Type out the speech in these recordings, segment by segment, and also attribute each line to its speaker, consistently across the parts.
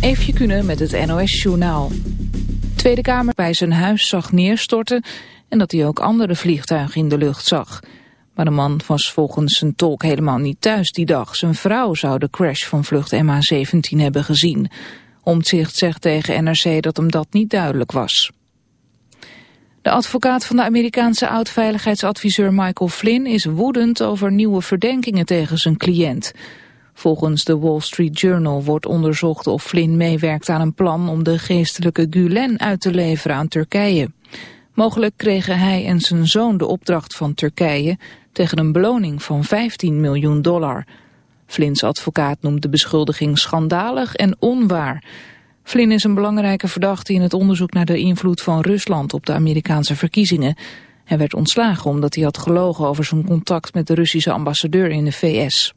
Speaker 1: Eefje Kunnen met het NOS-journaal. Tweede Kamer bij zijn huis zag neerstorten en dat hij ook andere vliegtuigen in de lucht zag. Maar de man was volgens zijn tolk helemaal niet thuis die dag. Zijn vrouw zou de crash van vlucht MH17 hebben gezien. Omtzigt zegt tegen NRC dat hem dat niet duidelijk was. De advocaat van de Amerikaanse oud-veiligheidsadviseur Michael Flynn is woedend over nieuwe verdenkingen tegen zijn cliënt. Volgens de Wall Street Journal wordt onderzocht of Flynn meewerkt aan een plan om de geestelijke Gulen uit te leveren aan Turkije. Mogelijk kregen hij en zijn zoon de opdracht van Turkije tegen een beloning van 15 miljoen dollar. Flynn's advocaat noemt de beschuldiging schandalig en onwaar. Flynn is een belangrijke verdachte in het onderzoek naar de invloed van Rusland op de Amerikaanse verkiezingen. Hij werd ontslagen omdat hij had gelogen over zijn contact met de Russische ambassadeur in de VS.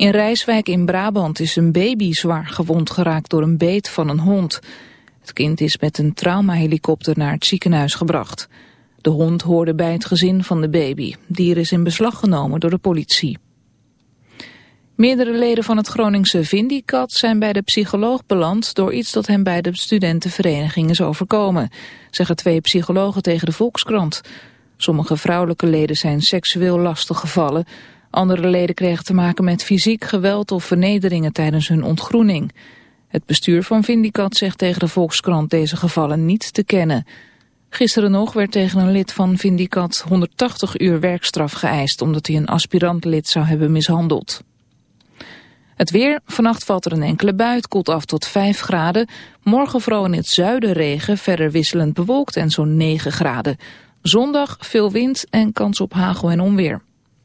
Speaker 1: In Rijswijk in Brabant is een baby zwaar gewond geraakt door een beet van een hond. Het kind is met een traumahelikopter naar het ziekenhuis gebracht. De hond hoorde bij het gezin van de baby. Dier is in beslag genomen door de politie. Meerdere leden van het Groningse Vindicat zijn bij de psycholoog beland door iets dat hen bij de studentenvereniging is overkomen, zeggen twee psychologen tegen de Volkskrant. Sommige vrouwelijke leden zijn seksueel lastig gevallen, andere leden kregen te maken met fysiek geweld of vernederingen tijdens hun ontgroening. Het bestuur van Vindicat zegt tegen de Volkskrant deze gevallen niet te kennen. Gisteren nog werd tegen een lid van Vindicat 180 uur werkstraf geëist omdat hij een aspirantlid zou hebben mishandeld. Het weer, vannacht valt er een enkele bui, het koelt af tot 5 graden. Morgen vooral in het zuiden regen, verder wisselend bewolkt en zo'n 9 graden. Zondag veel wind en kans op hagel en onweer.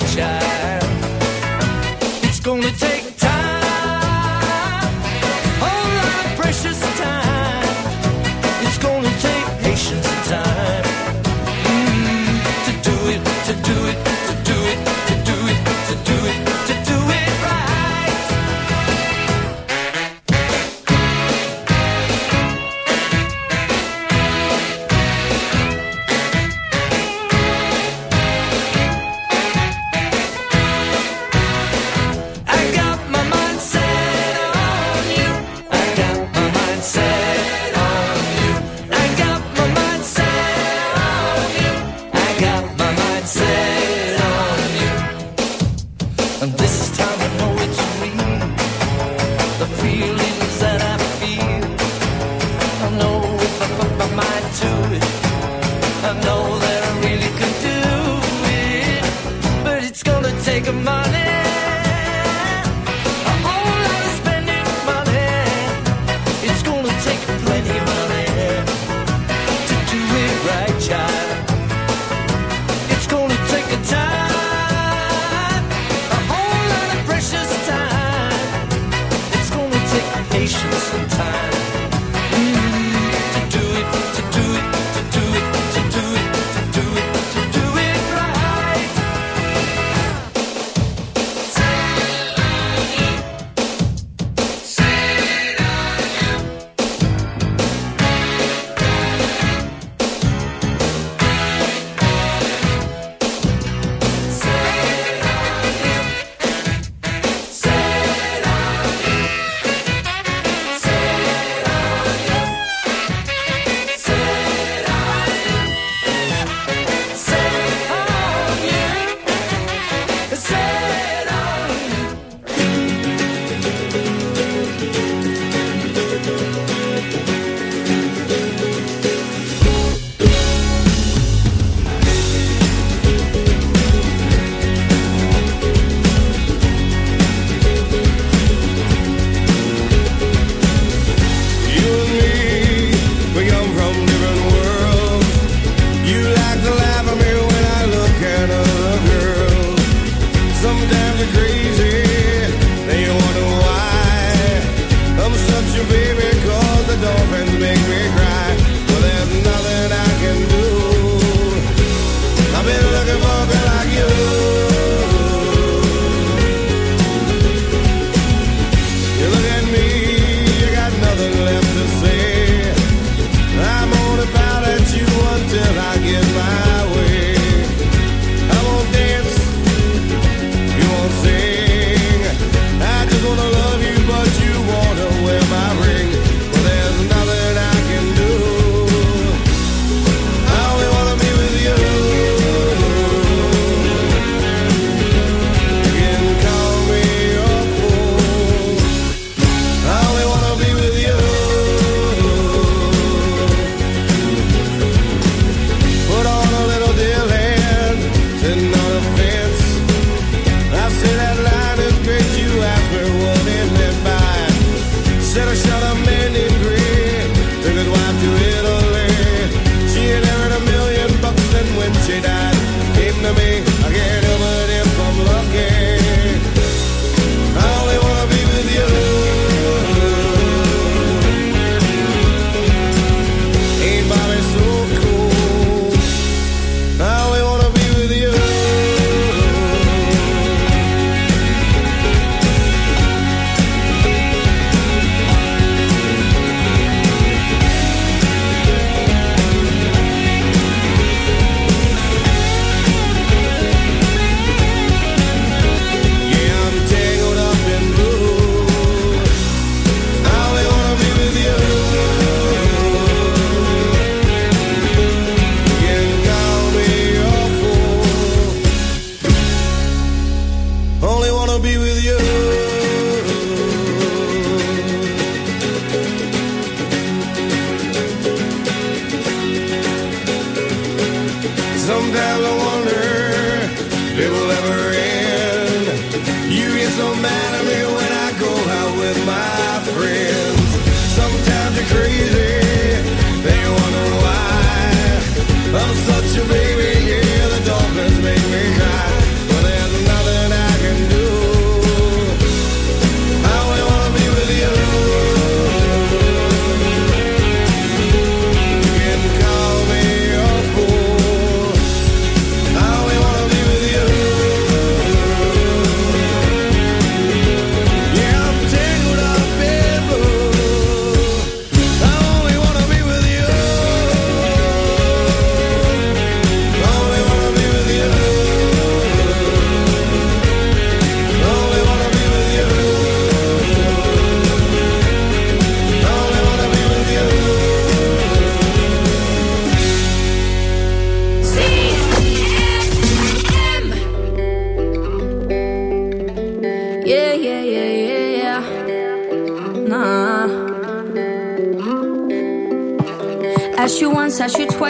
Speaker 2: Yeah.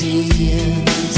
Speaker 2: tears.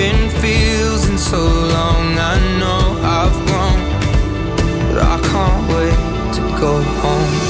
Speaker 3: haven't feels in so long.
Speaker 4: I know I've grown, but I can't wait to go home.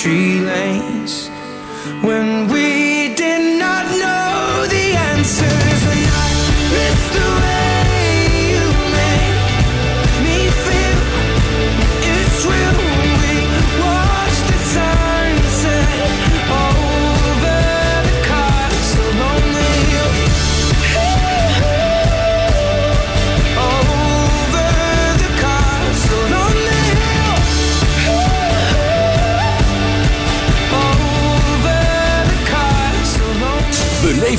Speaker 4: tree lanes